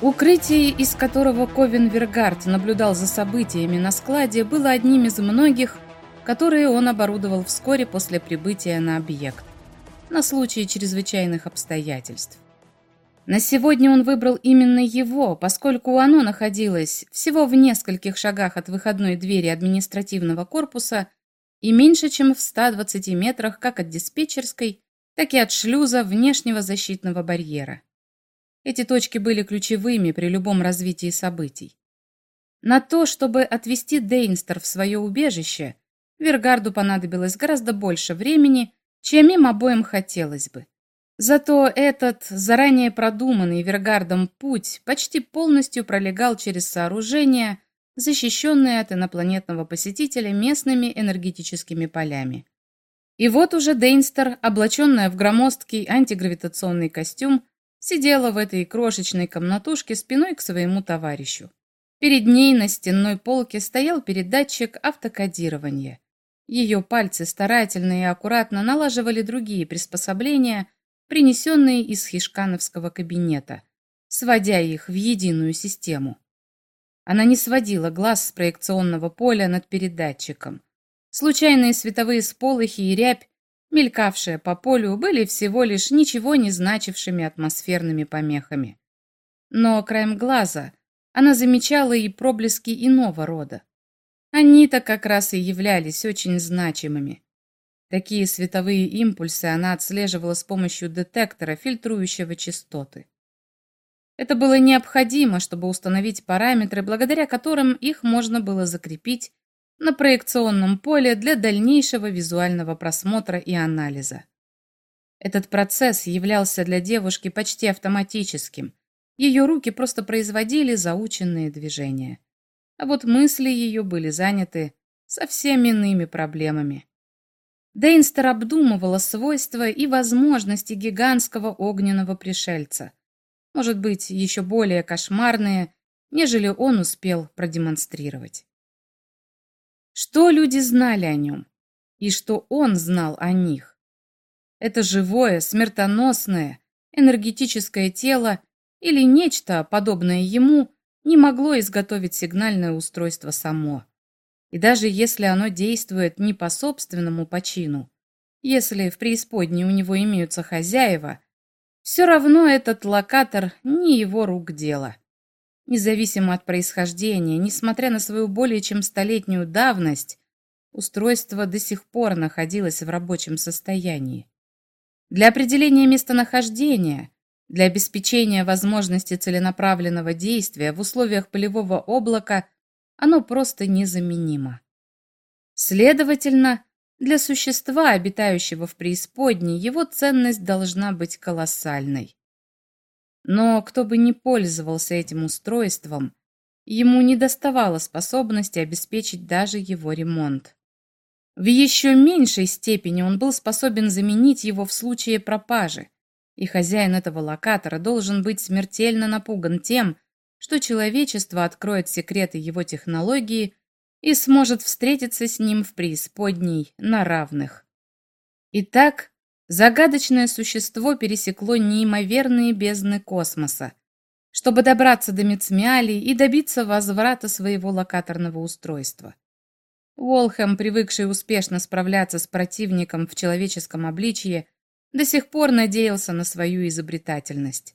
Укрытие, из которого Ковен Вергард наблюдал за событиями на складе, было одним из многих, которые он оборудовал вскоре после прибытия на объект, на случай чрезвычайных обстоятельств. На сегодня он выбрал именно его, поскольку оно находилось всего в нескольких шагах от выходной двери административного корпуса и меньше, чем в 120 метрах как от диспетчерской, так и от шлюза внешнего защитного барьера. Эти точки были ключевыми при любом развитии событий. На то, чтобы отвести Дейнстер в свое убежище, Вергарду понадобилось гораздо больше времени, чем им обоим хотелось бы. Зато этот заранее продуманный Вергардом путь почти полностью пролегал через сооружения, защищенные от инопланетного посетителя местными энергетическими полями. И вот уже Дейнстер, облаченная в громоздкий антигравитационный костюм, сидела в этой крошечной комнатушке спиной к своему товарищу. Перед ней на стенной полке стоял передатчик автокодирования. Ее пальцы старательно и аккуратно налаживали другие приспособления, принесенные из хишкановского кабинета, сводя их в единую систему. Она не сводила глаз с проекционного поля над передатчиком. Случайные световые сполохи и рябь мелькавшие по полю, были всего лишь ничего не значившими атмосферными помехами. Но краем глаза она замечала и проблески иного рода. Они-то как раз и являлись очень значимыми. Такие световые импульсы она отслеживала с помощью детектора, фильтрующего частоты. Это было необходимо, чтобы установить параметры, благодаря которым их можно было закрепить на проекционном поле для дальнейшего визуального просмотра и анализа. Этот процесс являлся для девушки почти автоматическим. Ее руки просто производили заученные движения. А вот мысли ее были заняты совсем иными проблемами. Дейнстер обдумывала свойства и возможности гигантского огненного пришельца. Может быть, еще более кошмарные, нежели он успел продемонстрировать. Что люди знали о нем? И что он знал о них? Это живое, смертоносное, энергетическое тело или нечто, подобное ему, не могло изготовить сигнальное устройство само. И даже если оно действует не по собственному почину, если в преисподней у него имеются хозяева, все равно этот локатор не его рук дело. Независимо от происхождения, несмотря на свою более чем столетнюю давность, устройство до сих пор находилось в рабочем состоянии. Для определения местонахождения, для обеспечения возможности целенаправленного действия в условиях полевого облака оно просто незаменимо. Следовательно, для существа, обитающего в преисподней, его ценность должна быть колоссальной. Но кто бы ни пользовался этим устройством, ему не доставало способности обеспечить даже его ремонт. В еще меньшей степени он был способен заменить его в случае пропажи, и хозяин этого локатора должен быть смертельно напуган тем, что человечество откроет секреты его технологии и сможет встретиться с ним в преисподней на равных. Итак, загадочное существо пересекло неимоверные бездны космоса, чтобы добраться до Мецмиали и добиться возврата своего локаторного устройства. Уолхэм, привыкший успешно справляться с противником в человеческом обличье, до сих пор надеялся на свою изобретательность.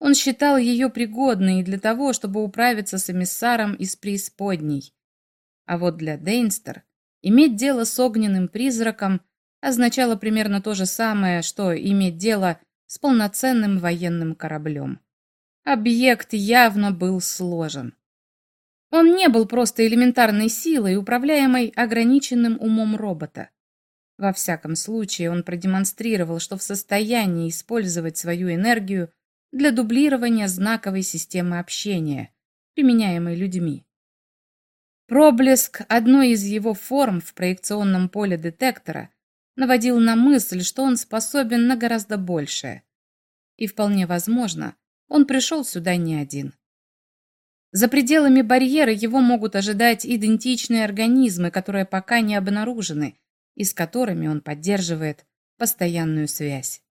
Он считал ее пригодной для того, чтобы управиться с эмиссаром из преисподней. А вот для Дейнстер иметь дело с огненным призраком – означало примерно то же самое, что иметь дело с полноценным военным кораблем. Объект явно был сложен. Он не был просто элементарной силой, управляемой ограниченным умом робота. Во всяком случае, он продемонстрировал, что в состоянии использовать свою энергию для дублирования знаковой системы общения, применяемой людьми. Проблеск одной из его форм в проекционном поле детектора наводил на мысль, что он способен на гораздо большее. И вполне возможно, он пришел сюда не один. За пределами барьера его могут ожидать идентичные организмы, которые пока не обнаружены, и с которыми он поддерживает постоянную связь.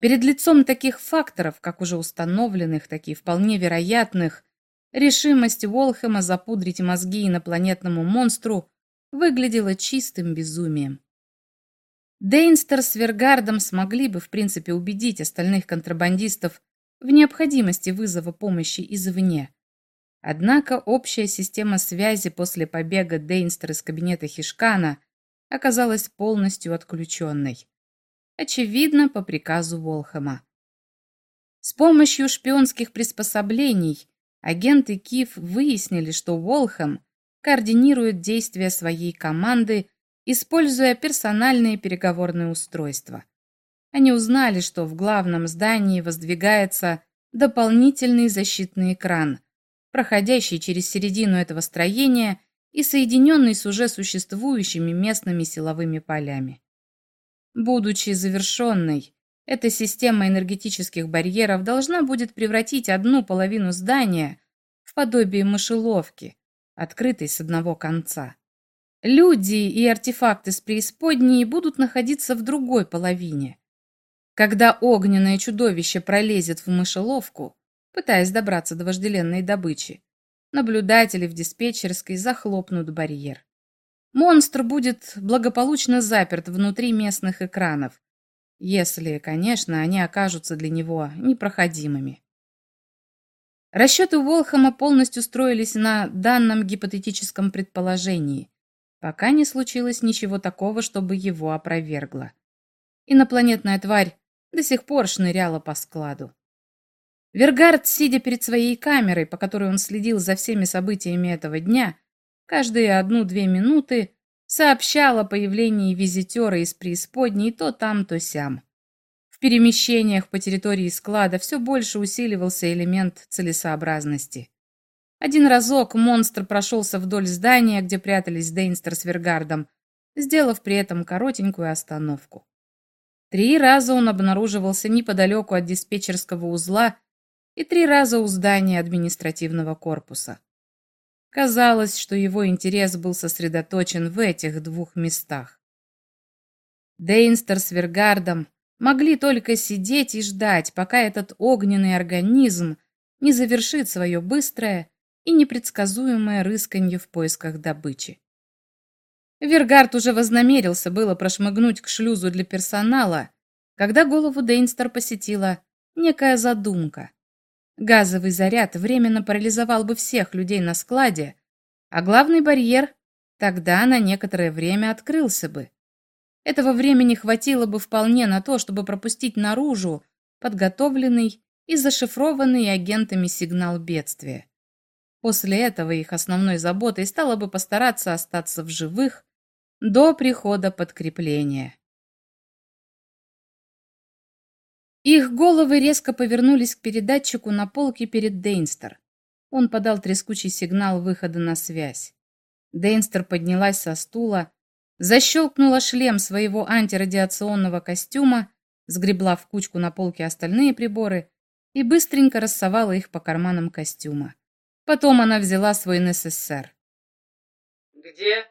Перед лицом таких факторов, как уже установленных, так и вполне вероятных, решимость Волхема запудрить мозги инопланетному монстру выглядела чистым безумием. Дейнстер с Вергардом смогли бы, в принципе, убедить остальных контрабандистов в необходимости вызова помощи извне. Однако общая система связи после побега Дейнстер из кабинета Хишкана оказалась полностью отключенной очевидно, по приказу Волхема. С помощью шпионских приспособлений агенты КИФ выяснили, что Волхем координирует действия своей команды, используя персональные переговорные устройства. Они узнали, что в главном здании воздвигается дополнительный защитный экран, проходящий через середину этого строения и соединенный с уже существующими местными силовыми полями. Будучи завершенной, эта система энергетических барьеров должна будет превратить одну половину здания в подобие мышеловки, открытой с одного конца. Люди и артефакты с преисподней будут находиться в другой половине. Когда огненное чудовище пролезет в мышеловку, пытаясь добраться до вожделенной добычи, наблюдатели в диспетчерской захлопнут барьер. Монстр будет благополучно заперт внутри местных экранов, если, конечно, они окажутся для него непроходимыми. Расчеты Волхама полностью строились на данном гипотетическом предположении, пока не случилось ничего такого, чтобы его опровергло. Инопланетная тварь до сих пор шныряла по складу. Вергард, сидя перед своей камерой, по которой он следил за всеми событиями этого дня, каждые одну-две минуты сообщал о появлении визитера из преисподней то там, то сям. В перемещениях по территории склада все больше усиливался элемент целесообразности. Один разок монстр прошелся вдоль здания, где прятались Дейнстер с Вергардом, сделав при этом коротенькую остановку. Три раза он обнаруживался неподалеку от диспетчерского узла и три раза у здания административного корпуса. Казалось, что его интерес был сосредоточен в этих двух местах. Дейнстер с Вергардом могли только сидеть и ждать, пока этот огненный организм не завершит свое быстрое и непредсказуемое рысканье в поисках добычи. Вергард уже вознамерился было прошмыгнуть к шлюзу для персонала, когда голову Дейнстер посетила некая задумка. Газовый заряд временно парализовал бы всех людей на складе, а главный барьер тогда на некоторое время открылся бы. Этого времени хватило бы вполне на то, чтобы пропустить наружу подготовленный и зашифрованный агентами сигнал бедствия. После этого их основной заботой стало бы постараться остаться в живых до прихода подкрепления. Их головы резко повернулись к передатчику на полке перед Дейнстер. Он подал трескучий сигнал выхода на связь. Дейнстер поднялась со стула, защелкнула шлем своего антирадиационного костюма, сгребла в кучку на полке остальные приборы и быстренько рассовала их по карманам костюма. Потом она взяла свой НССР. «Где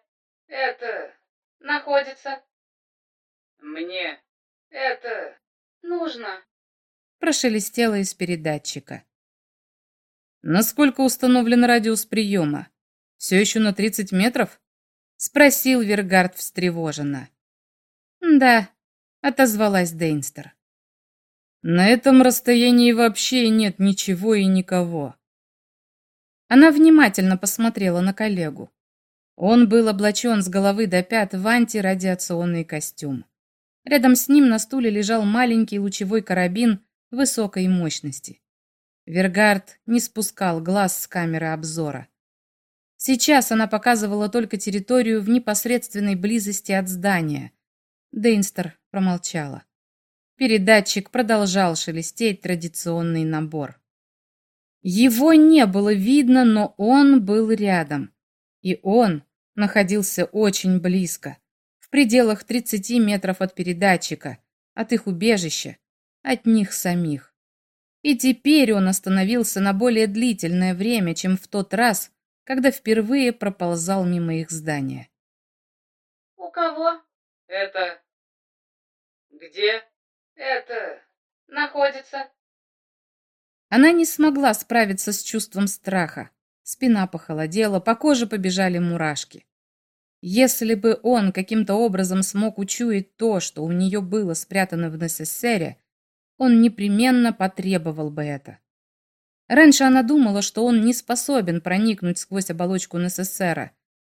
это находится?» «Мне это нужно?» Прошелестело из передатчика. «Насколько установлен радиус приема? Все еще на 30 метров?» Спросил Вергард встревоженно. «Да», — отозвалась Дейнстер. «На этом расстоянии вообще нет ничего и никого». Она внимательно посмотрела на коллегу. Он был облачен с головы до пят в антирадиационный костюм. Рядом с ним на стуле лежал маленький лучевой карабин высокой мощности. Вергард не спускал глаз с камеры обзора. Сейчас она показывала только территорию в непосредственной близости от здания. Дейнстер промолчала. Передатчик продолжал шелестеть традиционный набор. Его не было видно, но он был рядом. И он находился очень близко, в пределах 30 метров от передатчика, от их убежища, от них самих. И теперь он остановился на более длительное время, чем в тот раз, когда впервые проползал мимо их здания. «У кого?» «Это...» «Где?» «Это...» находится?» Она не смогла справиться с чувством страха. Спина похолодела, по коже побежали мурашки. Если бы он каким-то образом смог учуять то, что у нее было спрятано в НССРе, он непременно потребовал бы это. Раньше она думала, что он не способен проникнуть сквозь оболочку НССР.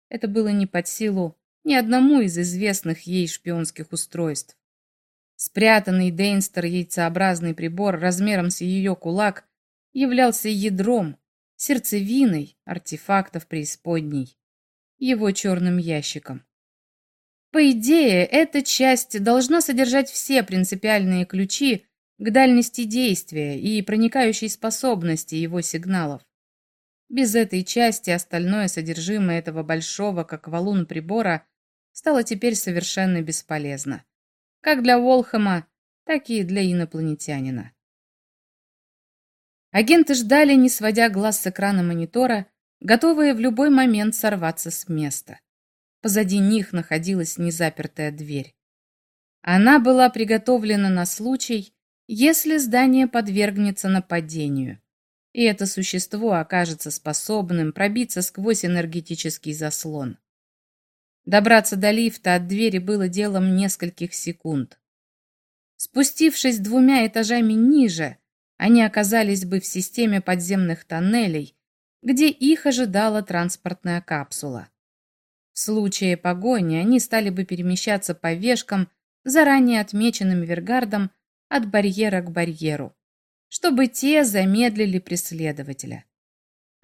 Это было не под силу ни одному из известных ей шпионских устройств. Спрятанный Дейнстер яйцеобразный прибор размером с ее кулак являлся ядром, сердцевиной артефактов преисподней, его черным ящиком. По идее, эта часть должна содержать все принципиальные ключи к дальности действия и проникающей способности его сигналов. Без этой части остальное содержимое этого большого, как валун прибора, стало теперь совершенно бесполезно. Как для Волхэма, так и для инопланетянина. Агенты ждали, не сводя глаз с экрана монитора, готовые в любой момент сорваться с места. Позади них находилась незапертая дверь. Она была приготовлена на случай, если здание подвергнется нападению, и это существо окажется способным пробиться сквозь энергетический заслон. Добраться до лифта от двери было делом нескольких секунд. Спустившись двумя этажами ниже, они оказались бы в системе подземных тоннелей, где их ожидала транспортная капсула. В случае погони они стали бы перемещаться по вешкам, заранее отмеченным Вергардом от барьера к барьеру, чтобы те замедлили преследователя.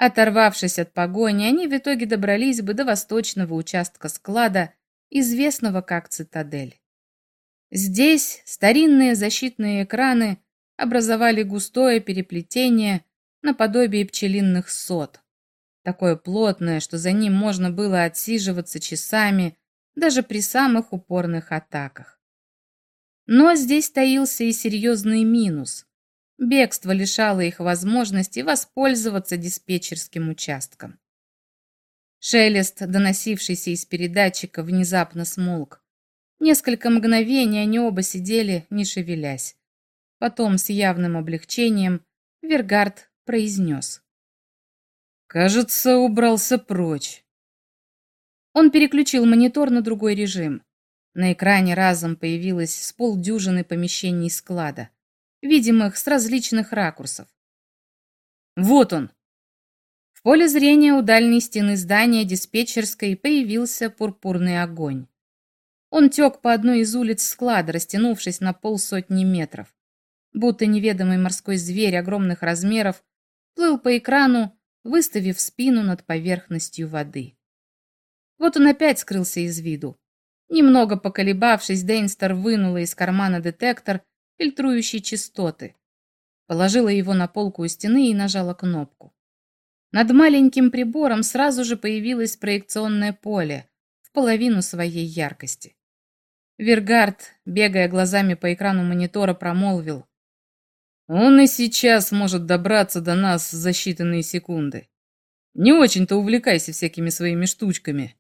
Оторвавшись от погони, они в итоге добрались бы до восточного участка склада, известного как цитадель. Здесь старинные защитные экраны образовали густое переплетение наподобие пчелиных сот, такое плотное, что за ним можно было отсиживаться часами даже при самых упорных атаках. Но здесь таился и серьезный минус. Бегство лишало их возможности воспользоваться диспетчерским участком. Шелест, доносившийся из передатчика, внезапно смолк. Несколько мгновений они оба сидели, не шевелясь. Потом, с явным облегчением, Вергард произнес. «Кажется, убрался прочь». Он переключил монитор на другой режим. На экране разом появилось с полдюжины помещений склада, видимых с различных ракурсов. Вот он! В поле зрения у дальней стены здания диспетчерской появился пурпурный огонь. Он тек по одной из улиц склада, растянувшись на полсотни метров. Будто неведомый морской зверь огромных размеров плыл по экрану, выставив спину над поверхностью воды. Вот он опять скрылся из виду. Немного поколебавшись, Дейнстер вынула из кармана детектор, фильтрующий частоты. Положила его на полку у стены и нажала кнопку. Над маленьким прибором сразу же появилось проекционное поле в половину своей яркости. Вергард, бегая глазами по экрану монитора, промолвил. «Он и сейчас может добраться до нас за считанные секунды. Не очень-то увлекайся всякими своими штучками».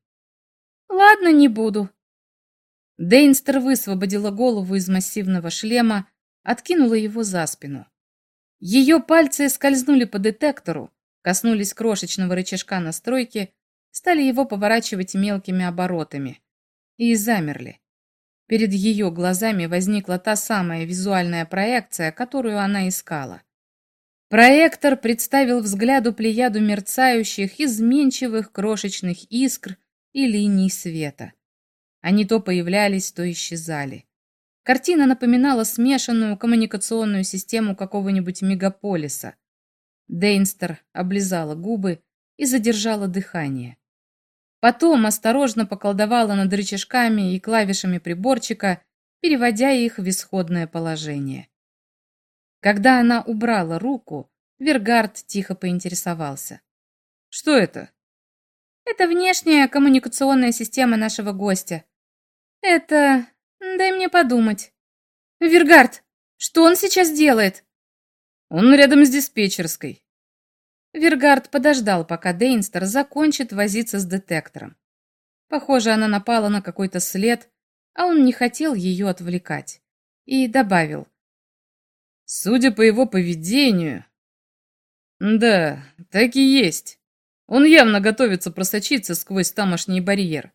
«Ладно, не буду», Дейнстер высвободила голову из массивного шлема, откинула его за спину. Ее пальцы скользнули по детектору, коснулись крошечного рычажка настройки, стали его поворачивать мелкими оборотами и замерли. Перед ее глазами возникла та самая визуальная проекция, которую она искала. Проектор представил взгляду плеяду мерцающих, изменчивых крошечных искр и линий света. Они то появлялись, то исчезали. Картина напоминала смешанную коммуникационную систему какого-нибудь мегаполиса. Дейнстер облизала губы и задержала дыхание. Потом осторожно поколдовала над рычажками и клавишами приборчика, переводя их в исходное положение. Когда она убрала руку, Вергард тихо поинтересовался. «Что это?» «Это внешняя коммуникационная система нашего гостя. Это... Дай мне подумать. Вергард, что он сейчас делает? Он рядом с диспетчерской. Вергард подождал, пока Дейнстер закончит возиться с детектором. Похоже, она напала на какой-то след, а он не хотел ее отвлекать. И добавил. Судя по его поведению... Да, так и есть. Он явно готовится просочиться сквозь тамошний барьер.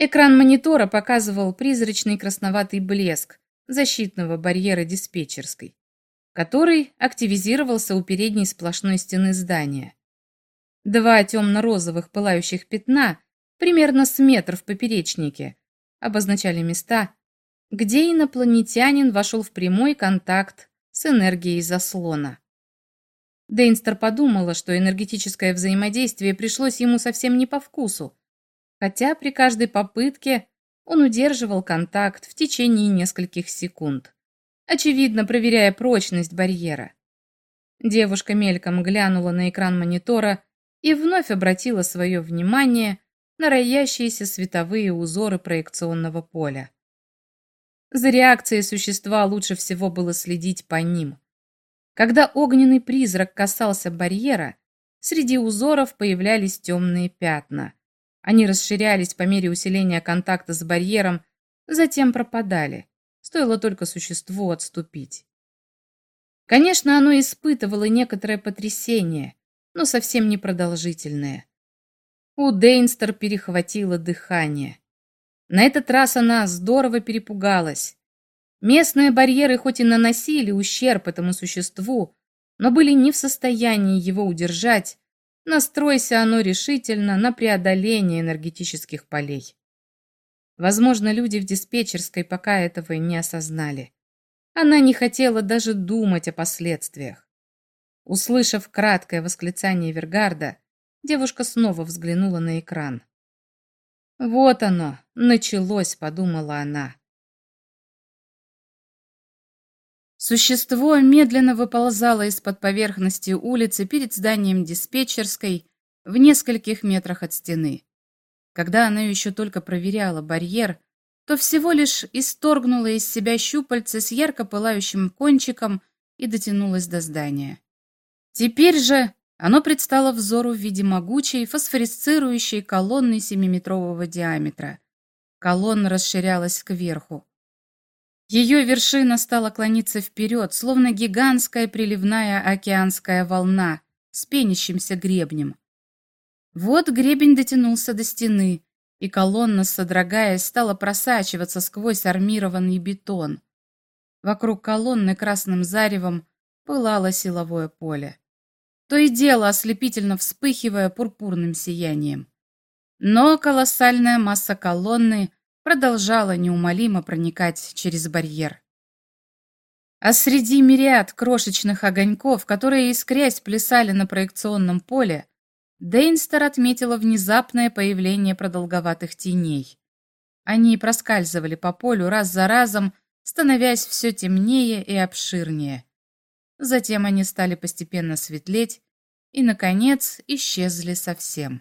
Экран монитора показывал призрачный красноватый блеск защитного барьера диспетчерской, который активизировался у передней сплошной стены здания. Два темно-розовых пылающих пятна, примерно с метр в поперечнике, обозначали места, где инопланетянин вошел в прямой контакт с энергией заслона. Дейнстер подумала, что энергетическое взаимодействие пришлось ему совсем не по вкусу, хотя при каждой попытке он удерживал контакт в течение нескольких секунд, очевидно проверяя прочность барьера. Девушка мельком глянула на экран монитора и вновь обратила свое внимание на роящиеся световые узоры проекционного поля. За реакцией существа лучше всего было следить по ним. Когда огненный призрак касался барьера, среди узоров появлялись темные пятна. Они расширялись по мере усиления контакта с барьером, затем пропадали. Стоило только существу отступить. Конечно, оно испытывало некоторое потрясение, но совсем непродолжительное. У Дейнстер перехватило дыхание. На этот раз она здорово перепугалась. Местные барьеры хоть и наносили ущерб этому существу, но были не в состоянии его удержать, настройся оно решительно на преодоление энергетических полей. Возможно, люди в диспетчерской пока этого не осознали. Она не хотела даже думать о последствиях. Услышав краткое восклицание Вергарда, Девушка снова взглянула на экран. «Вот оно, началось», — подумала она. Существо медленно выползало из-под поверхности улицы перед зданием диспетчерской в нескольких метрах от стены. Когда она еще только проверяла барьер, то всего лишь исторгнула из себя щупальце с ярко пылающим кончиком и дотянулась до здания. Теперь же оно предстало взору в виде могучей, фосфорисцирующей колонны семиметрового диаметра. Колонна расширялась кверху. Ее вершина стала клониться вперед, словно гигантская приливная океанская волна с пенящимся гребнем. Вот гребень дотянулся до стены, и колонна, содрогаясь, стала просачиваться сквозь армированный бетон. Вокруг колонны красным заревом пылало силовое поле то и дело ослепительно вспыхивая пурпурным сиянием. Но колоссальная масса колонны продолжала неумолимо проникать через барьер. А среди мириад крошечных огоньков, которые искрясь плясали на проекционном поле, Дейнстер отметила внезапное появление продолговатых теней. Они проскальзывали по полю раз за разом, становясь все темнее и обширнее. Затем они стали постепенно светлеть и, наконец, исчезли совсем.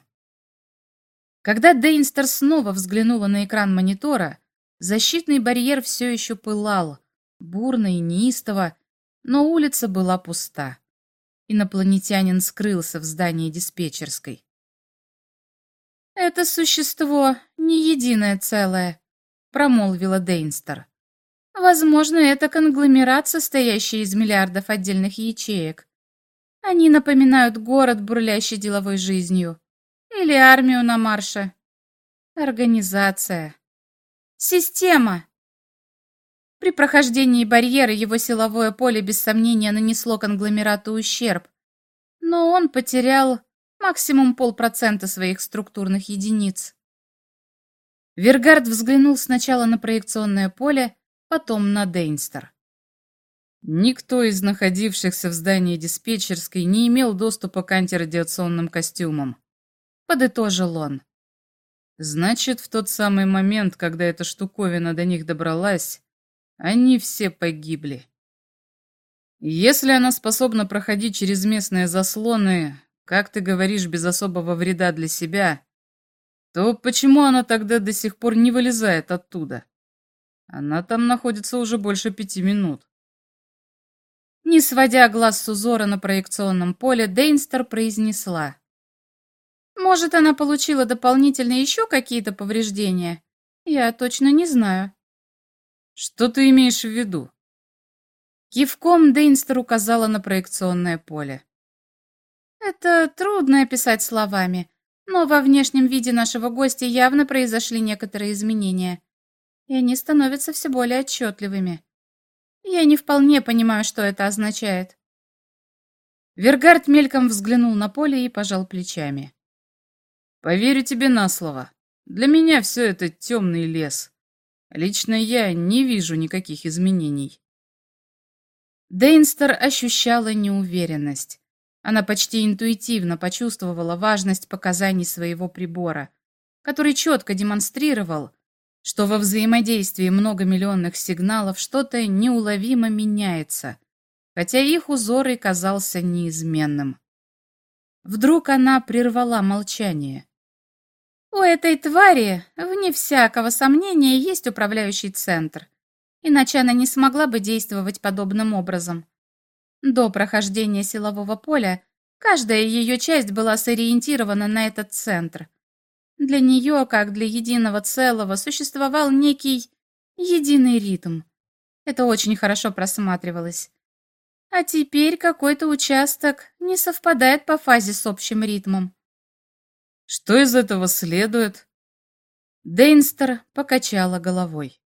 Когда Дейнстер снова взглянула на экран монитора, защитный барьер все еще пылал, бурно и неистово, но улица была пуста. Инопланетянин скрылся в здании диспетчерской. «Это существо не единое целое», — промолвила Дейнстер. Возможно, это конгломерат, состоящий из миллиардов отдельных ячеек. Они напоминают город, бурлящий деловой жизнью. Или армию на марше. Организация. Система. При прохождении барьера его силовое поле без сомнения нанесло конгломерату ущерб. Но он потерял максимум полпроцента своих структурных единиц. Вергард взглянул сначала на проекционное поле, потом на Дейнстер. Никто из находившихся в здании диспетчерской не имел доступа к антирадиационным костюмам. Подытожил он. Значит, в тот самый момент, когда эта штуковина до них добралась, они все погибли. Если она способна проходить через местные заслоны, как ты говоришь, без особого вреда для себя, то почему она тогда до сих пор не вылезает оттуда? Она там находится уже больше пяти минут. Не сводя глаз с узора на проекционном поле, Дейнстер произнесла. «Может, она получила дополнительно еще какие-то повреждения? Я точно не знаю». «Что ты имеешь в виду?» Кивком Дейнстер указала на проекционное поле. Это трудно описать словами, но во внешнем виде нашего гостя явно произошли некоторые изменения, и они становятся все более отчетливыми. Я не вполне понимаю, что это означает. Вергард мельком взглянул на поле и пожал плечами. «Поверю тебе на слово. Для меня все это темный лес. Лично я не вижу никаких изменений». Дейнстер ощущала неуверенность. Она почти интуитивно почувствовала важность показаний своего прибора, который четко демонстрировал, что во взаимодействии многомиллионных сигналов что-то неуловимо меняется, хотя их узор и казался неизменным. Вдруг она прервала молчание. «У этой твари, вне всякого сомнения, есть управляющий центр, иначе она не смогла бы действовать подобным образом. До прохождения силового поля каждая ее часть была сориентирована на этот центр. Для нее, как для единого целого, существовал некий единый ритм. Это очень хорошо просматривалось. А теперь какой-то участок не совпадает по фазе с общим ритмом. Что из этого следует? Дейнстер покачала головой.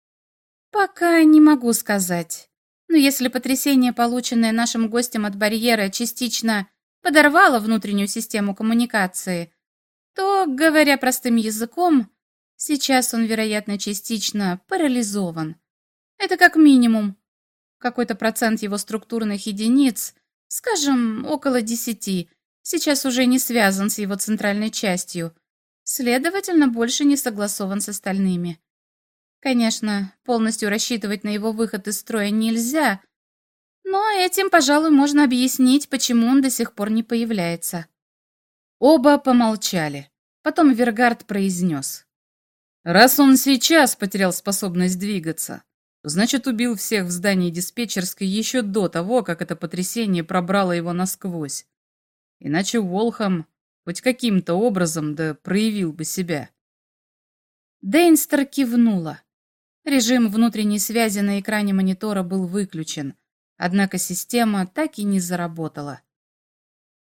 Пока не могу сказать. Но если потрясение, полученное нашим гостем от барьера, частично подорвало внутреннюю систему коммуникации, то, говоря простым языком, сейчас он, вероятно, частично парализован. Это как минимум. Какой-то процент его структурных единиц, скажем, около десяти, сейчас уже не связан с его центральной частью, следовательно, больше не согласован с остальными. Конечно, полностью рассчитывать на его выход из строя нельзя, но этим, пожалуй, можно объяснить, почему он до сих пор не появляется. Оба помолчали. Потом Вергард произнес. «Раз он сейчас потерял способность двигаться, значит, убил всех в здании диспетчерской еще до того, как это потрясение пробрало его насквозь. Иначе Волхам хоть каким-то образом да проявил бы себя». Дейнстер кивнула. Режим внутренней связи на экране монитора был выключен, однако система так и не заработала.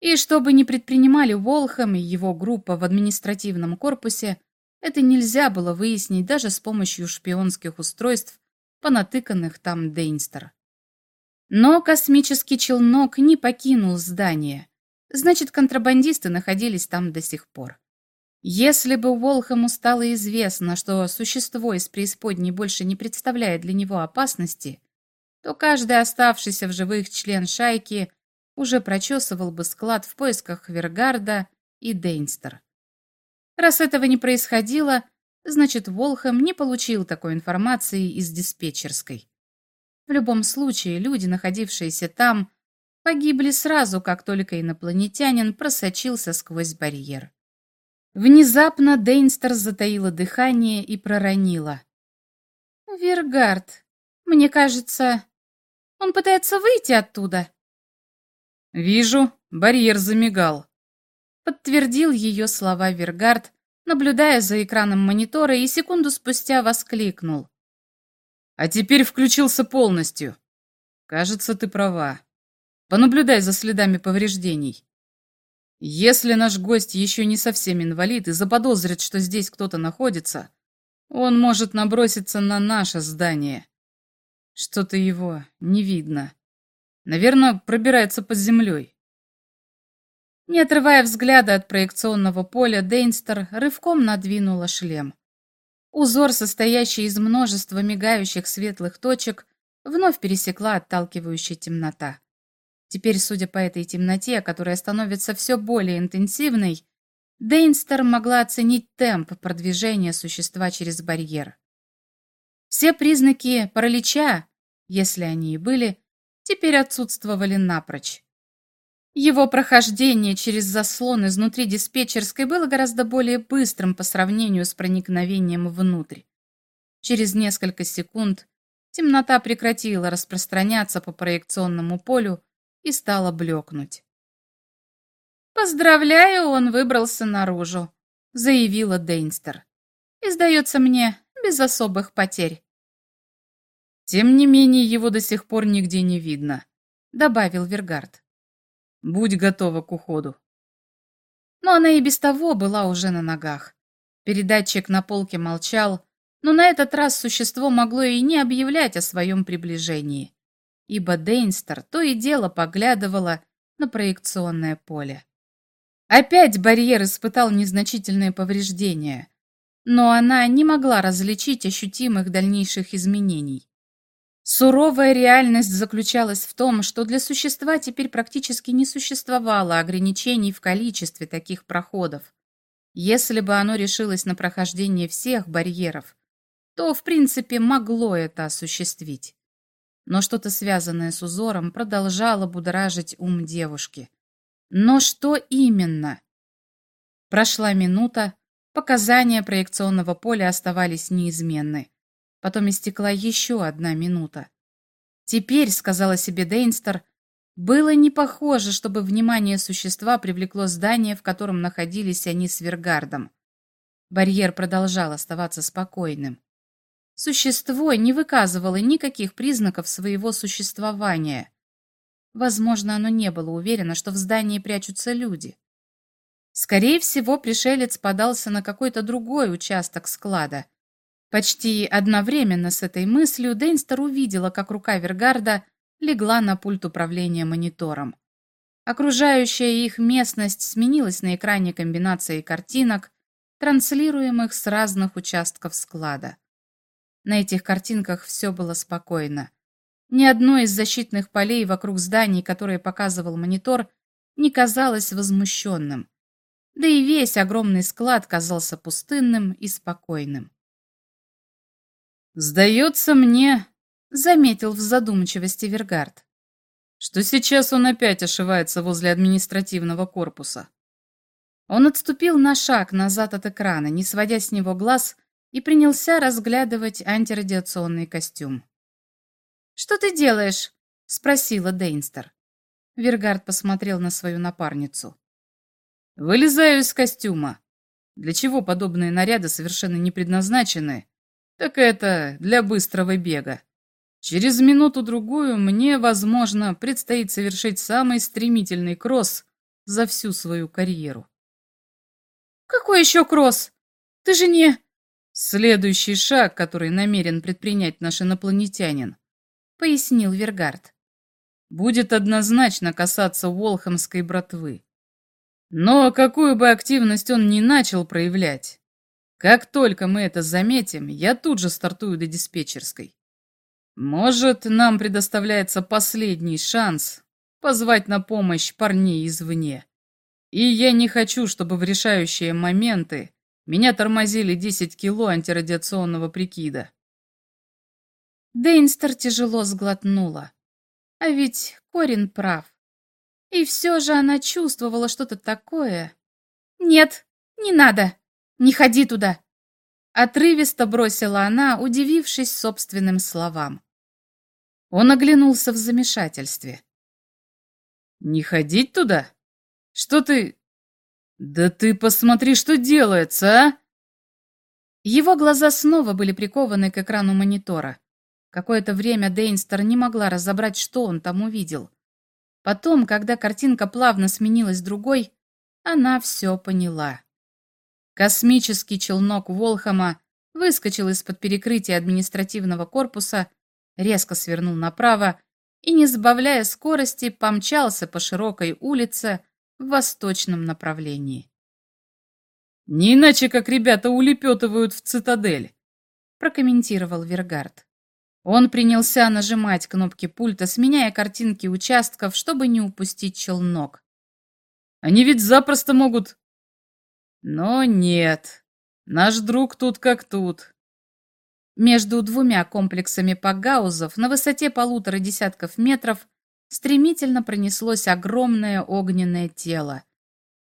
И что бы ни предпринимали Волхэм и его группа в административном корпусе, это нельзя было выяснить даже с помощью шпионских устройств, понатыканных там Дейнстер. Но космический челнок не покинул здание. Значит, контрабандисты находились там до сих пор. Если бы Волхэму стало известно, что существо из преисподней больше не представляет для него опасности, то каждый оставшийся в живых член шайки уже прочесывал бы склад в поисках Вергарда и Дейнстер. Раз этого не происходило, значит, Волхэм не получил такой информации из диспетчерской. В любом случае, люди, находившиеся там, погибли сразу, как только инопланетянин просочился сквозь барьер. Внезапно Дейнстер затаила дыхание и проронила. «Вергард, мне кажется, он пытается выйти оттуда». «Вижу, барьер замигал», — подтвердил ее слова Вергард, наблюдая за экраном монитора и секунду спустя воскликнул. «А теперь включился полностью. Кажется, ты права. Понаблюдай за следами повреждений. Если наш гость еще не совсем инвалид и заподозрит, что здесь кто-то находится, он может наброситься на наше здание. Что-то его не видно. Наверное, пробирается под землей. Не отрывая взгляда от проекционного поля, Дейнстер рывком надвинула шлем. Узор, состоящий из множества мигающих светлых точек, вновь пересекла отталкивающая темнота. Теперь, судя по этой темноте, которая становится все более интенсивной, Дейнстер могла оценить темп продвижения существа через барьер. Все признаки паралича, если они и были, теперь отсутствовали напрочь. Его прохождение через заслон изнутри диспетчерской было гораздо более быстрым по сравнению с проникновением внутрь. Через несколько секунд темнота прекратила распространяться по проекционному полю, и стала блекнуть. «Поздравляю, он выбрался наружу», — заявила Дейнстер. «И, сдается мне, без особых потерь». Тем не менее, его до сих пор нигде не видно, добавил Вергард. Будь готова к уходу. Но она и без того была уже на ногах. Передатчик на полке молчал, но на этот раз существо могло и не объявлять о своем приближении, ибо Дейнстер то и дело поглядывала на проекционное поле. Опять барьер испытал незначительные повреждения, но она не могла различить ощутимых дальнейших изменений. Суровая реальность заключалась в том, что для существа теперь практически не существовало ограничений в количестве таких проходов. Если бы оно решилось на прохождение всех барьеров, то, в принципе, могло это осуществить. Но что-то связанное с узором продолжало будоражить ум девушки. Но что именно? Прошла минута, показания проекционного поля оставались неизменны. Потом истекла еще одна минута. Теперь, сказала себе Дейнстер, было не похоже, чтобы внимание существа привлекло здание, в котором находились они с Вергардом. Барьер продолжал оставаться спокойным. Существо не выказывало никаких признаков своего существования. Возможно, оно не было уверено, что в здании прячутся люди. Скорее всего, пришелец подался на какой-то другой участок склада. Почти одновременно с этой мыслью Дейнстер увидела, как рука Вергарда легла на пульт управления монитором. Окружающая их местность сменилась на экране комбинацией картинок, транслируемых с разных участков склада. На этих картинках все было спокойно. Ни одно из защитных полей вокруг зданий, которые показывал монитор, не казалось возмущенным. Да и весь огромный склад казался пустынным и спокойным. «Сдается мне», — заметил в задумчивости Вергард, «что сейчас он опять ошивается возле административного корпуса». Он отступил на шаг назад от экрана, не сводя с него глаз, и принялся разглядывать антирадиационный костюм. «Что ты делаешь?» — спросила Дейнстер. Вергард посмотрел на свою напарницу. «Вылезаю из костюма. Для чего подобные наряды совершенно не предназначены? Так это для быстрого бега. Через минуту-другую мне, возможно, предстоит совершить самый стремительный кросс за всю свою карьеру». «Какой еще кросс? Ты же не...» Следующий шаг, который намерен предпринять наш инопланетянин, пояснил Вергард, будет однозначно касаться Волхамской братвы. Но какую бы активность он ни начал проявлять, как только мы это заметим, я тут же стартую до диспетчерской. Может, нам предоставляется последний шанс позвать на помощь парней извне. И я не хочу, чтобы в решающие моменты меня тормозили 10 кило антирадиационного прикида. Дейнстер тяжело сглотнула. А ведь Корин прав. И все же она чувствовала что-то такое. «Нет, не надо! Не ходи туда!» Отрывисто бросила она, удивившись собственным словам. Он оглянулся в замешательстве. «Не ходить туда? Что ты... «Да ты посмотри, что делается, а!» Его глаза снова были прикованы к экрану монитора. Какое-то время Дейнстер не могла разобрать, что он там увидел. Потом, когда картинка плавно сменилась другой, она все поняла. Космический челнок Волхама выскочил из-под перекрытия административного корпуса, резко свернул направо и, не сбавляя скорости, помчался по широкой улице, в восточном направлении. «Не иначе, как ребята улепетывают в цитадель», — прокомментировал Вергард. Он принялся нажимать кнопки пульта, сменяя картинки участков, чтобы не упустить челнок. «Они ведь запросто могут...» «Но нет, наш друг тут как тут». Между двумя комплексами погаузов на высоте полутора десятков метров стремительно пронеслось огромное огненное тело,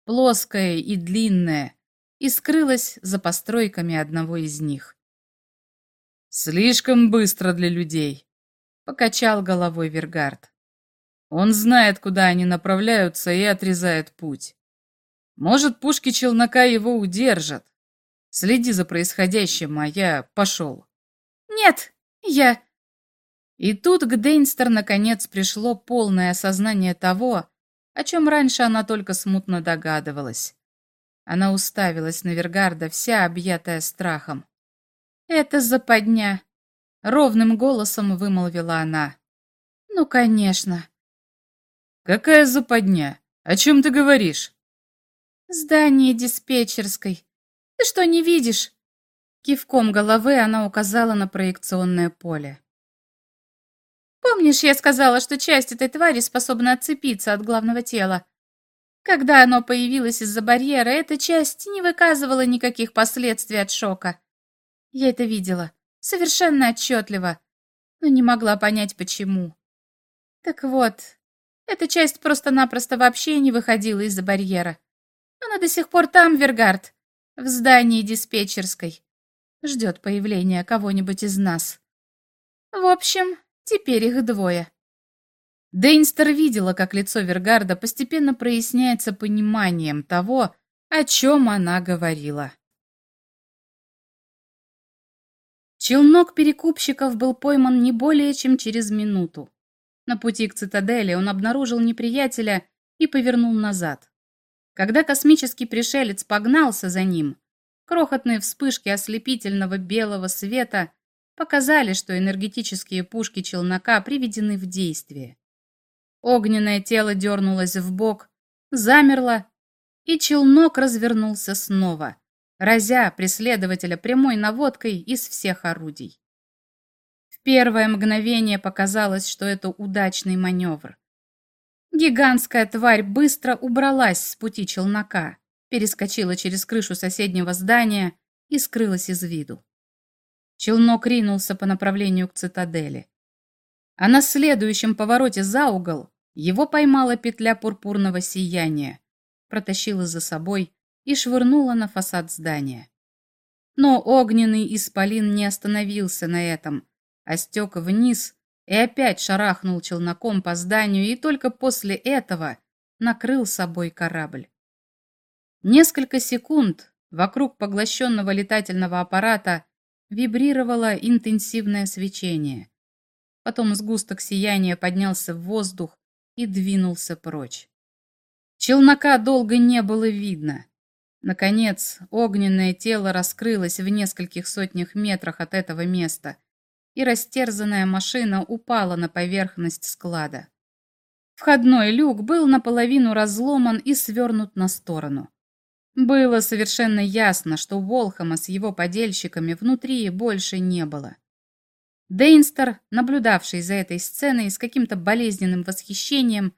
плоское и длинное, и скрылось за постройками одного из них. «Слишком быстро для людей», — покачал головой Вергард. «Он знает, куда они направляются и отрезает путь. Может, пушки челнока его удержат. Следи за происходящим, а я пошел». «Нет, я...» И тут к Дейнстер наконец пришло полное осознание того, о чем раньше она только смутно догадывалась. Она уставилась на Вергарда, вся объятая страхом. «Это западня», — ровным голосом вымолвила она. «Ну, конечно». «Какая западня? О чем ты говоришь?» «Здание диспетчерской. Ты что, не видишь?» Кивком головы она указала на проекционное поле. «Помнишь, я сказала, что часть этой твари способна отцепиться от главного тела? Когда оно появилось из-за барьера, эта часть не выказывала никаких последствий от шока. Я это видела, совершенно отчетливо, но не могла понять, почему. Так вот, эта часть просто-напросто вообще не выходила из-за барьера. Она до сих пор там, Вергард, в здании диспетчерской. Ждет появления кого-нибудь из нас. В общем, теперь их двое. Дейнстер видела, как лицо Вергарда постепенно проясняется пониманием того, о чем она говорила. Челнок перекупщиков был пойман не более чем через минуту. На пути к цитадели он обнаружил неприятеля и повернул назад. Когда космический пришелец погнался за ним, крохотные вспышки ослепительного белого света показали, что энергетические пушки челнока приведены в действие. Огненное тело дернулось в бок, замерло, и челнок развернулся снова, разя преследователя прямой наводкой из всех орудий. В первое мгновение показалось, что это удачный маневр. Гигантская тварь быстро убралась с пути челнока, перескочила через крышу соседнего здания и скрылась из виду. Челнок ринулся по направлению к цитадели. А на следующем повороте за угол его поймала петля пурпурного сияния, протащила за собой и швырнула на фасад здания. Но огненный исполин не остановился на этом, а стек вниз и опять шарахнул челноком по зданию и только после этого накрыл собой корабль. Несколько секунд вокруг поглощенного летательного аппарата вибрировало интенсивное свечение. Потом сгусток сияния поднялся в воздух и двинулся прочь. Челнока долго не было видно. Наконец, огненное тело раскрылось в нескольких сотнях метрах от этого места, и растерзанная машина упала на поверхность склада. Входной люк был наполовину разломан и свернут на сторону. Было совершенно ясно, что Волхома с его подельщиками внутри больше не было. Дейнстер, наблюдавший за этой сценой с каким-то болезненным восхищением,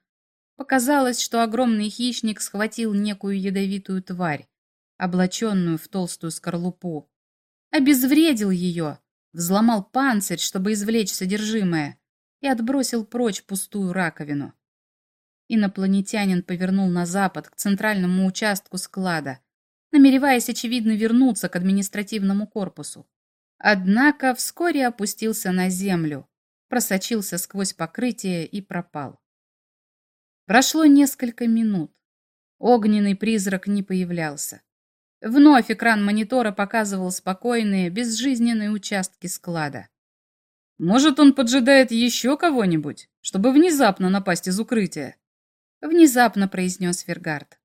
показалось, что огромный хищник схватил некую ядовитую тварь, облаченную в толстую скорлупу, обезвредил ее, взломал панцирь, чтобы извлечь содержимое, и отбросил прочь пустую раковину. Инопланетянин повернул на запад, к центральному участку склада, намереваясь, очевидно, вернуться к административному корпусу. Однако вскоре опустился на землю, просочился сквозь покрытие и пропал. Прошло несколько минут. Огненный призрак не появлялся. Вновь экран монитора показывал спокойные, безжизненные участки склада. «Может, он поджидает еще кого-нибудь, чтобы внезапно напасть из укрытия?» Внезапно произнес Вергард.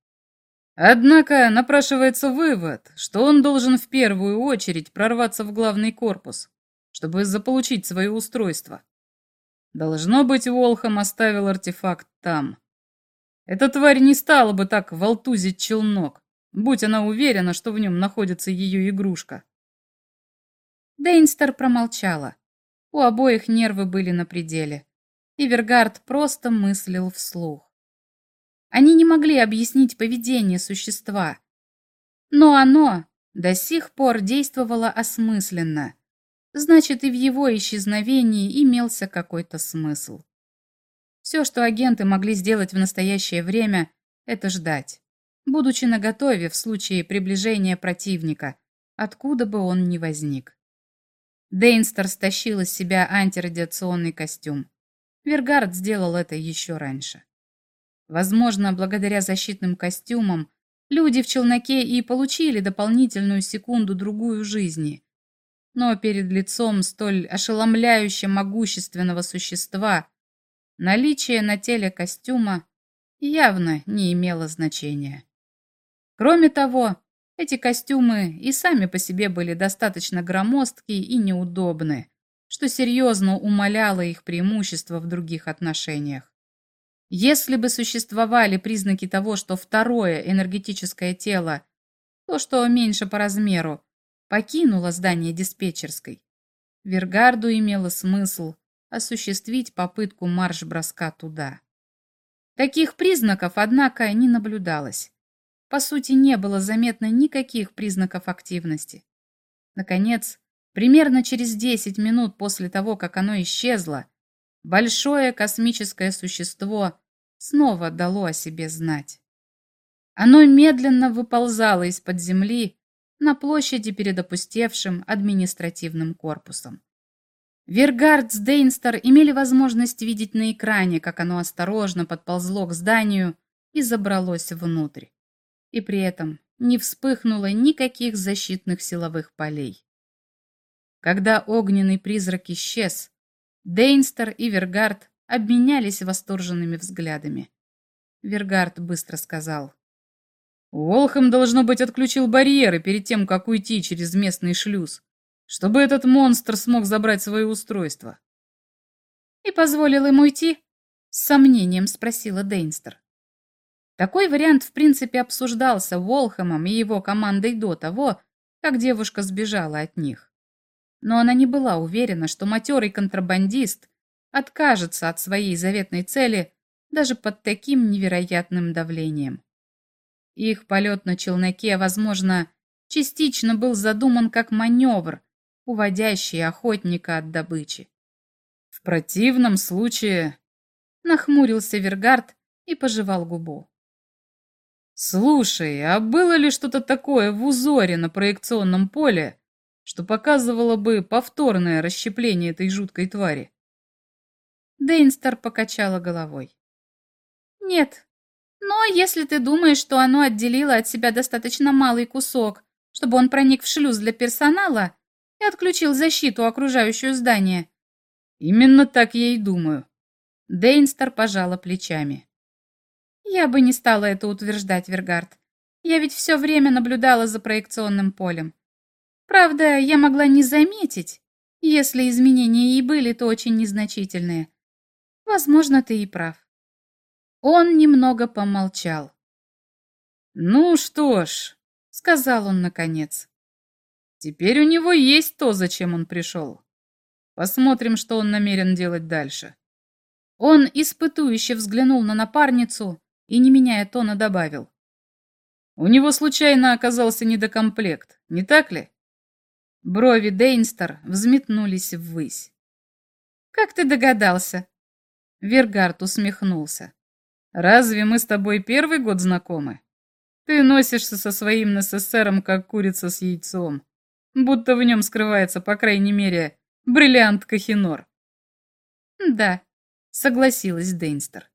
Однако напрашивается вывод, что он должен в первую очередь прорваться в главный корпус, чтобы заполучить свое устройство. Должно быть, Волхам оставил артефакт там. Эта тварь не стала бы так волтузить челнок, будь она уверена, что в нем находится ее игрушка. Дейнстер промолчала. У обоих нервы были на пределе. И Вергард просто мыслил вслух. Они не могли объяснить поведение существа. Но оно до сих пор действовало осмысленно. Значит, и в его исчезновении имелся какой-то смысл. Все, что агенты могли сделать в настоящее время, это ждать, будучи наготове в случае приближения противника, откуда бы он ни возник. Дейнстер стащил из себя антирадиационный костюм. Вергард сделал это еще раньше. Возможно, благодаря защитным костюмам люди в челноке и получили дополнительную секунду-другую жизни. но перед лицом столь ошеломляюще могущественного существа наличие на теле костюма явно не имело значения. Кроме того, эти костюмы и сами по себе были достаточно громоздкие и неудобны, что серьезно умаляло их преимущество в других отношениях. Если бы существовали признаки того, что второе энергетическое тело, то, что меньше по размеру, покинуло здание диспетчерской, Вергарду имело смысл осуществить попытку марш-броска туда. Таких признаков, однако, не наблюдалось. По сути, не было заметно никаких признаков активности. Наконец, примерно через 10 минут после того, как оно исчезло, большое космическое существо снова дало о себе знать. Оно медленно выползало из-под земли на площади перед опустевшим административным корпусом. Вергард с Дейнстер имели возможность видеть на экране, как оно осторожно подползло к зданию и забралось внутрь. И при этом не вспыхнуло никаких защитных силовых полей. Когда огненный призрак исчез, Дейнстер и Вергард обменялись восторженными взглядами. Вергард быстро сказал. «Уолхэм, должно быть, отключил барьеры перед тем, как уйти через местный шлюз чтобы этот монстр смог забрать свое устройство. «И позволил ему уйти?» — с сомнением спросила Дейнстер. Такой вариант, в принципе, обсуждался Волхэмом и его командой до того, как девушка сбежала от них. Но она не была уверена, что матерый контрабандист откажется от своей заветной цели даже под таким невероятным давлением. Их полет на челноке, возможно, частично был задуман как маневр, уводящие охотника от добычи. В противном случае... Нахмурился Вергард и пожевал губу. «Слушай, а было ли что-то такое в узоре на проекционном поле, что показывало бы повторное расщепление этой жуткой твари?» Дейнстер покачала головой. «Нет, но если ты думаешь, что оно отделило от себя достаточно малый кусок, чтобы он проник в шлюз для персонала, и отключил защиту, окружающую здание. Именно так я и думаю. Дейнстер пожала плечами. Я бы не стала это утверждать, Вергард. Я ведь все время наблюдала за проекционным полем. Правда, я могла не заметить, если изменения и были, то очень незначительные. Возможно, ты и прав. Он немного помолчал. «Ну что ж», — сказал он наконец, Теперь у него есть то, зачем он пришел. Посмотрим, что он намерен делать дальше. Он испытующе взглянул на напарницу и, не меняя тона, добавил. У него случайно оказался недокомплект, не так ли? Брови Дейнстер взметнулись ввысь. «Как ты догадался?» Вергард усмехнулся. «Разве мы с тобой первый год знакомы? Ты носишься со своим НССРом, как курица с яйцом будто в нем скрывается, по крайней мере, бриллиант Кахинор. Да, согласилась Дейнстер.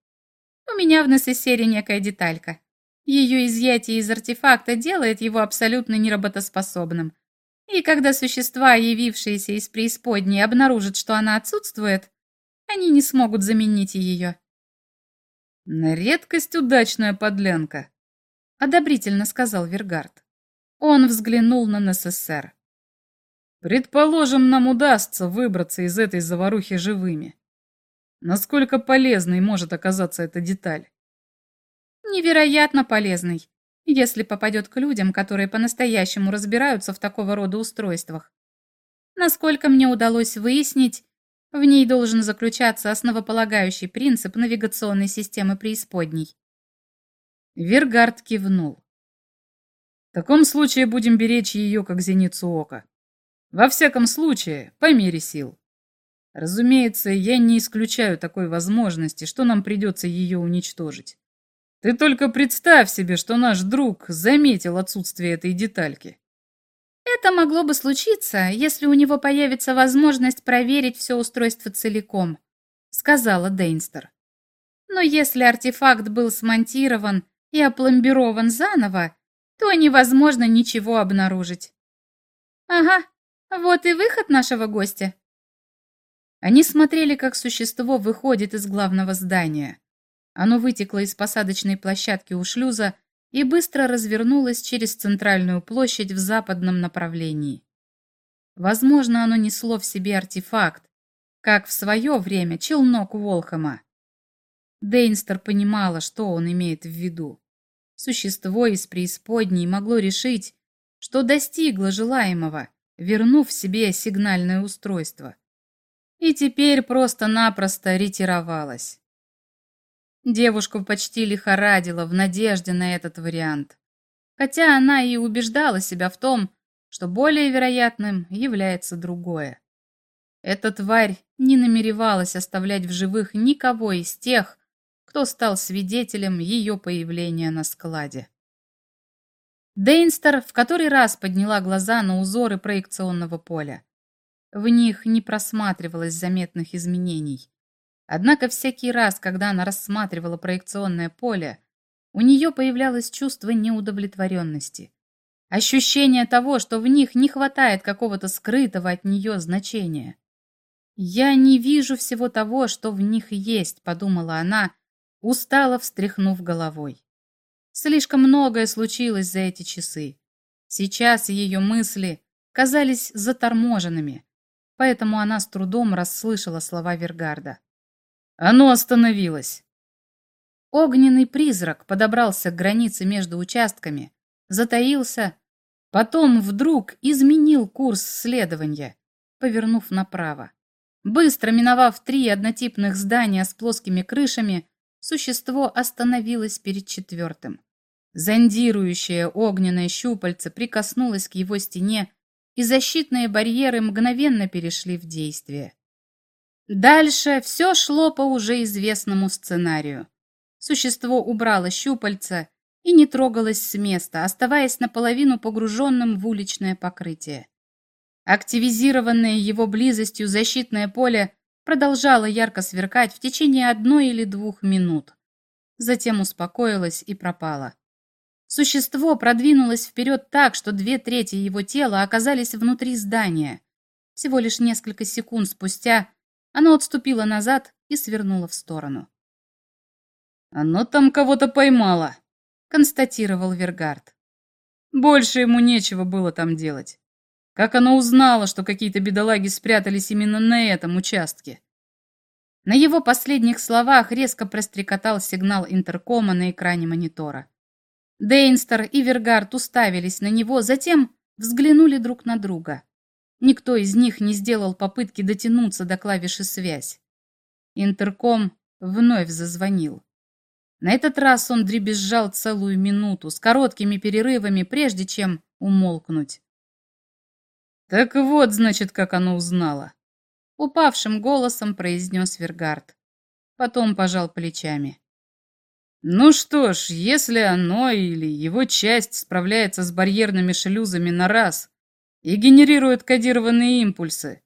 У меня в НССРе некая деталька. Ее изъятие из артефакта делает его абсолютно неработоспособным. И когда существа, явившиеся из преисподней, обнаружат, что она отсутствует, они не смогут заменить ее. «На редкость удачная подлянка», — одобрительно сказал Вергард. Он взглянул на НССР. Предположим, нам удастся выбраться из этой заварухи живыми. Насколько полезной может оказаться эта деталь? Невероятно полезной, если попадет к людям, которые по-настоящему разбираются в такого рода устройствах. Насколько мне удалось выяснить, в ней должен заключаться основополагающий принцип навигационной системы преисподней. Вергард кивнул. В таком случае будем беречь ее, как зеницу ока. Во всяком случае, по мере сил. Разумеется, я не исключаю такой возможности, что нам придется ее уничтожить. Ты только представь себе, что наш друг заметил отсутствие этой детальки. Это могло бы случиться, если у него появится возможность проверить все устройство целиком, сказала Дейнстер. Но если артефакт был смонтирован и опломбирован заново, то невозможно ничего обнаружить. Ага, Вот и выход нашего гостя. Они смотрели, как существо выходит из главного здания. Оно вытекло из посадочной площадки у шлюза и быстро развернулось через центральную площадь в западном направлении. Возможно, оно несло в себе артефакт, как в свое время челнок Волхома. Дейнстер понимала, что он имеет в виду. Существо из преисподней могло решить, что достигло желаемого, вернув себе сигнальное устройство. И теперь просто-напросто ретировалась. Девушку почти лихорадило в надежде на этот вариант. Хотя она и убеждала себя в том, что более вероятным является другое. Эта тварь не намеревалась оставлять в живых никого из тех, кто стал свидетелем ее появления на складе. Дейнстер в который раз подняла глаза на узоры проекционного поля. В них не просматривалось заметных изменений. Однако всякий раз, когда она рассматривала проекционное поле, у нее появлялось чувство неудовлетворенности. Ощущение того, что в них не хватает какого-то скрытого от нее значения. «Я не вижу всего того, что в них есть», — подумала она, устало встряхнув головой. Слишком многое случилось за эти часы. Сейчас ее мысли казались заторможенными, поэтому она с трудом расслышала слова Вергарда. «Оно остановилось!» Огненный призрак подобрался к границе между участками, затаился, потом вдруг изменил курс следования, повернув направо. Быстро миновав три однотипных здания с плоскими крышами, существо остановилось перед четвертым. Зондирующее огненное щупальце прикоснулось к его стене, и защитные барьеры мгновенно перешли в действие. Дальше все шло по уже известному сценарию. Существо убрало щупальца и не трогалось с места, оставаясь наполовину погруженным в уличное покрытие. Активизированное его близостью защитное поле продолжала ярко сверкать в течение одной или двух минут. Затем успокоилась и пропала. Существо продвинулось вперед так, что две трети его тела оказались внутри здания. Всего лишь несколько секунд спустя оно отступило назад и свернуло в сторону. «Оно там кого-то поймало», — констатировал Вергард. «Больше ему нечего было там делать. Как она узнала, что какие-то бедолаги спрятались именно на этом участке? На его последних словах резко прострекотал сигнал интеркома на экране монитора. Дейнстер и Вергард уставились на него, затем взглянули друг на друга. Никто из них не сделал попытки дотянуться до клавиши «Связь». Интерком вновь зазвонил. На этот раз он дребезжал целую минуту, с короткими перерывами, прежде чем умолкнуть. «Так вот, значит, как оно узнало!» Упавшим голосом произнес Вергард. Потом пожал плечами. «Ну что ж, если оно или его часть справляется с барьерными шлюзами на раз и генерирует кодированные импульсы,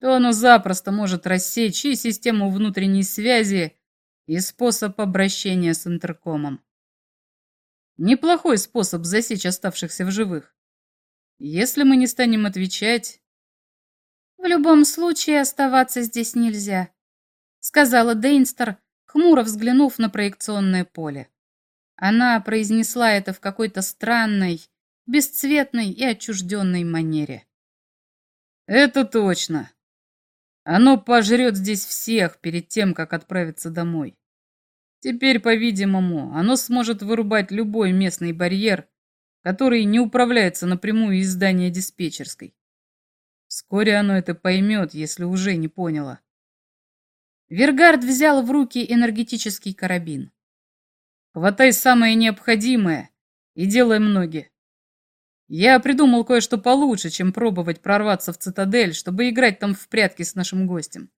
то оно запросто может рассечь и систему внутренней связи, и способ обращения с интеркомом. Неплохой способ засечь оставшихся в живых. Если мы не станем отвечать... В любом случае оставаться здесь нельзя, сказала Дейнстер, хмуро взглянув на проекционное поле. Она произнесла это в какой-то странной, бесцветной и отчужденной манере. «Это точно. Оно пожрет здесь всех перед тем, как отправиться домой. Теперь, по-видимому, оно сможет вырубать любой местный барьер который не управляется напрямую из здания диспетчерской. Вскоре оно это поймет, если уже не поняло. Вергард взял в руки энергетический карабин. «Хватай самое необходимое и делай многие. Я придумал кое-что получше, чем пробовать прорваться в цитадель, чтобы играть там в прятки с нашим гостем.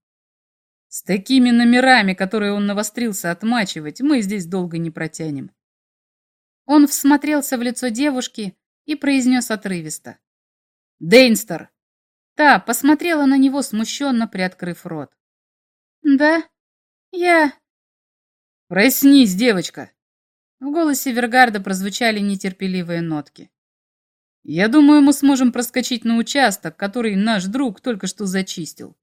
С такими номерами, которые он навострился отмачивать, мы здесь долго не протянем. Он всмотрелся в лицо девушки и произнес отрывисто. «Дейнстер!» Та посмотрела на него, смущенно приоткрыв рот. «Да, я...» «Проснись, девочка!» В голосе Вергарда прозвучали нетерпеливые нотки. Я думаю, мы сможем проскочить на участок, который наш друг только что зачистил.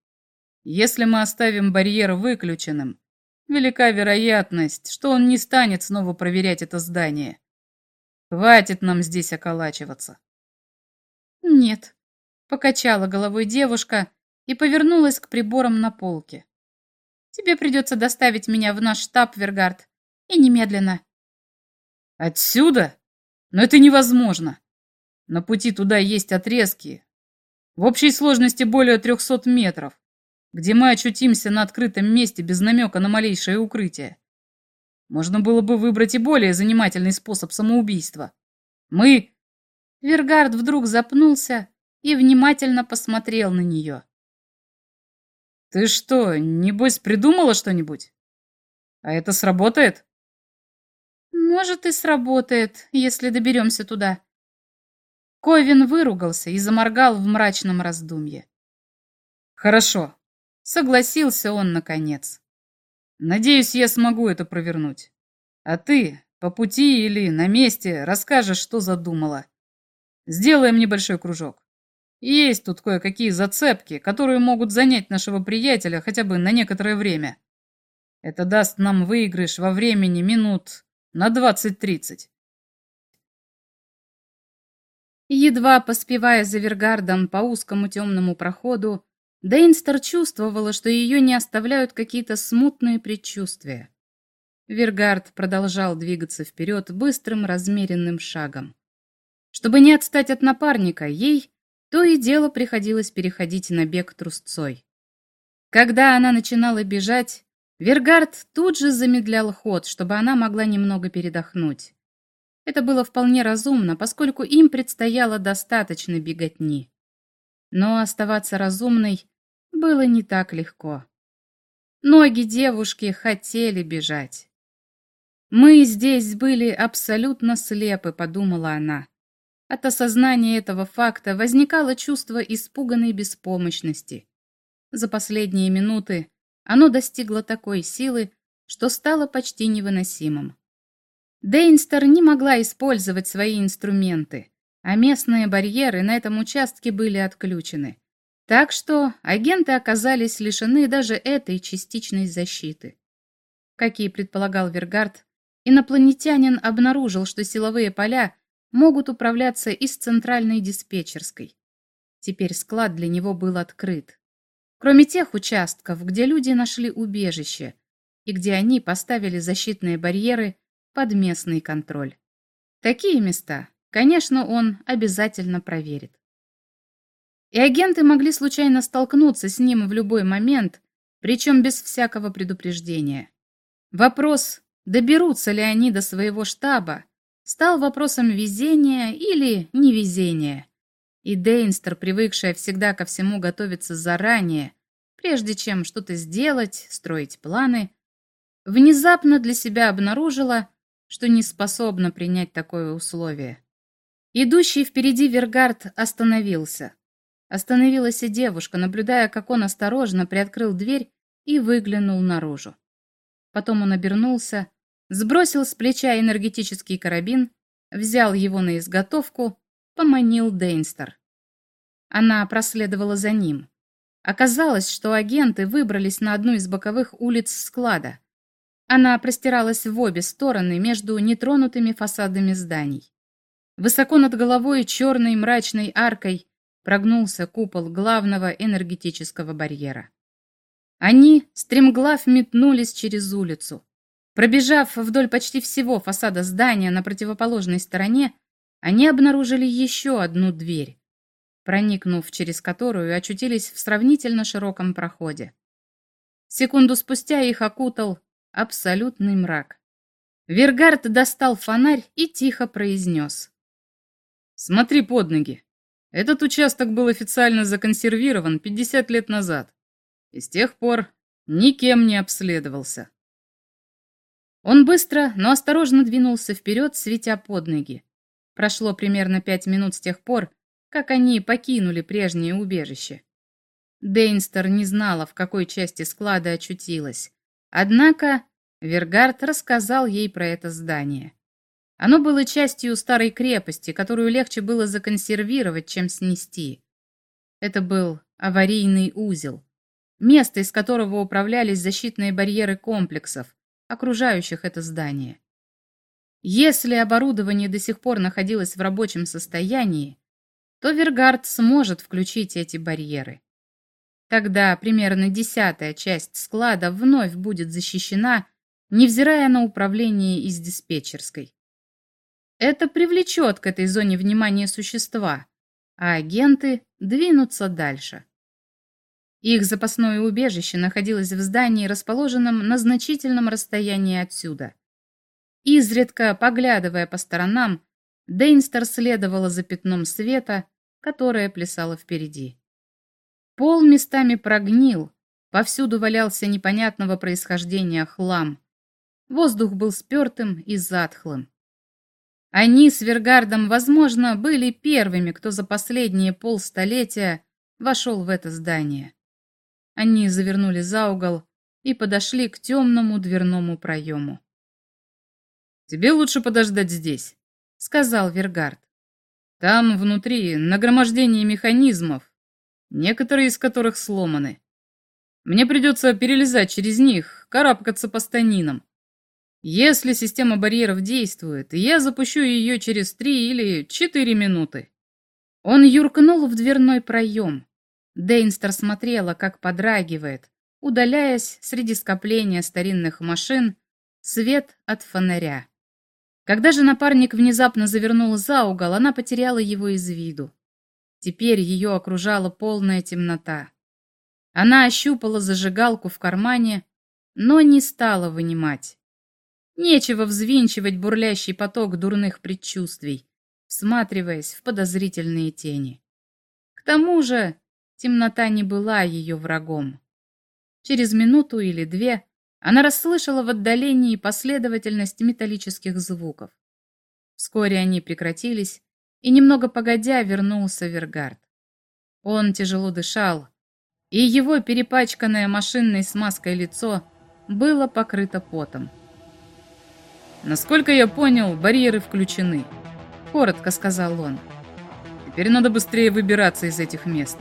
Если мы оставим барьер выключенным, велика вероятность, что он не станет снова проверять это здание. Хватит нам здесь околачиваться. Нет, покачала головой девушка и повернулась к приборам на полке. Тебе придется доставить меня в наш штаб, Вергард, и немедленно. Отсюда? Но это невозможно. На пути туда есть отрезки. В общей сложности более трехсот метров, где мы очутимся на открытом месте без намека на малейшее укрытие. Можно было бы выбрать и более занимательный способ самоубийства. Мы... Вергард вдруг запнулся и внимательно посмотрел на нее. «Ты что, небось, придумала что-нибудь? А это сработает?» «Может, и сработает, если доберемся туда». Ковин выругался и заморгал в мрачном раздумье. «Хорошо», — согласился он наконец. «Надеюсь, я смогу это провернуть. А ты по пути или на месте расскажешь, что задумала. Сделаем небольшой кружок. Есть тут кое-какие зацепки, которые могут занять нашего приятеля хотя бы на некоторое время. Это даст нам выигрыш во времени минут на 20-30. Едва поспевая за Вергардом по узкому темному проходу, Дейнстер чувствовала, что ее не оставляют какие-то смутные предчувствия. Вергард продолжал двигаться вперед быстрым размеренным шагом. Чтобы не отстать от напарника, ей то и дело приходилось переходить на бег трусцой. Когда она начинала бежать, Вергард тут же замедлял ход, чтобы она могла немного передохнуть. Это было вполне разумно, поскольку им предстояло достаточно беготни. Но оставаться разумной было не так легко. Ноги девушки хотели бежать. «Мы здесь были абсолютно слепы», — подумала она. От осознания этого факта возникало чувство испуганной беспомощности. За последние минуты оно достигло такой силы, что стало почти невыносимым. Дейнстер не могла использовать свои инструменты, а местные барьеры на этом участке были отключены. Так что агенты оказались лишены даже этой частичной защиты. Как и предполагал Вергард, инопланетянин обнаружил, что силовые поля могут управляться из центральной диспетчерской. Теперь склад для него был открыт. Кроме тех участков, где люди нашли убежище и где они поставили защитные барьеры под местный контроль. Такие места, конечно, он обязательно проверит. И агенты могли случайно столкнуться с ним в любой момент, причем без всякого предупреждения. Вопрос, доберутся ли они до своего штаба, стал вопросом везения или невезения. И Дейнстер, привыкшая всегда ко всему готовиться заранее, прежде чем что-то сделать, строить планы, внезапно для себя обнаружила, что не способна принять такое условие. Идущий впереди Вергард остановился. Остановилась и девушка, наблюдая, как он осторожно приоткрыл дверь и выглянул наружу. Потом он обернулся, сбросил с плеча энергетический карабин, взял его на изготовку, поманил Дейнстер. Она проследовала за ним. Оказалось, что агенты выбрались на одну из боковых улиц склада. Она простиралась в обе стороны между нетронутыми фасадами зданий. Высоко над головой черной мрачной аркой прогнулся купол главного энергетического барьера. Они, стремглав, метнулись через улицу. Пробежав вдоль почти всего фасада здания на противоположной стороне, они обнаружили еще одну дверь, проникнув через которую очутились в сравнительно широком проходе. Секунду спустя их окутал абсолютный мрак. Вергард достал фонарь и тихо произнес. «Смотри под ноги. Этот участок был официально законсервирован 50 лет назад и с тех пор никем не обследовался. Он быстро, но осторожно двинулся вперед, светя под ноги. Прошло примерно пять минут с тех пор, как они покинули прежнее убежище. Дейнстер не знала, в какой части склада очутилась. Однако Вергард рассказал ей про это здание. Оно было частью старой крепости, которую легче было законсервировать, чем снести. Это был аварийный узел, место, из которого управлялись защитные барьеры комплексов, окружающих это здание. Если оборудование до сих пор находилось в рабочем состоянии, то Вергард сможет включить эти барьеры. Тогда примерно десятая часть склада вновь будет защищена, невзирая на управление из диспетчерской. Это привлечет к этой зоне внимания существа, а агенты двинутся дальше. Их запасное убежище находилось в здании, расположенном на значительном расстоянии отсюда. Изредка, поглядывая по сторонам, Дейнстер следовала за пятном света, которое плясало впереди. Пол местами прогнил, повсюду валялся непонятного происхождения хлам. Воздух был спертым и затхлым. Они с Вергардом, возможно, были первыми, кто за последние полстолетия вошел в это здание. Они завернули за угол и подошли к темному дверному проему. «Тебе лучше подождать здесь», — сказал Вергард. «Там внутри нагромождение механизмов, некоторые из которых сломаны. Мне придется перелезать через них, карабкаться по станинам. Если система барьеров действует, я запущу ее через три или четыре минуты. Он юркнул в дверной проем. Дейнстер смотрела, как подрагивает, удаляясь среди скопления старинных машин, свет от фонаря. Когда же напарник внезапно завернул за угол, она потеряла его из виду. Теперь ее окружала полная темнота. Она ощупала зажигалку в кармане, но не стала вынимать. Нечего взвинчивать бурлящий поток дурных предчувствий, всматриваясь в подозрительные тени. К тому же темнота не была ее врагом. Через минуту или две она расслышала в отдалении последовательность металлических звуков. Вскоре они прекратились, и немного погодя вернулся Вергард. Он тяжело дышал, и его перепачканное машинной смазкой лицо было покрыто потом. «Насколько я понял, барьеры включены», — коротко сказал он. «Теперь надо быстрее выбираться из этих мест».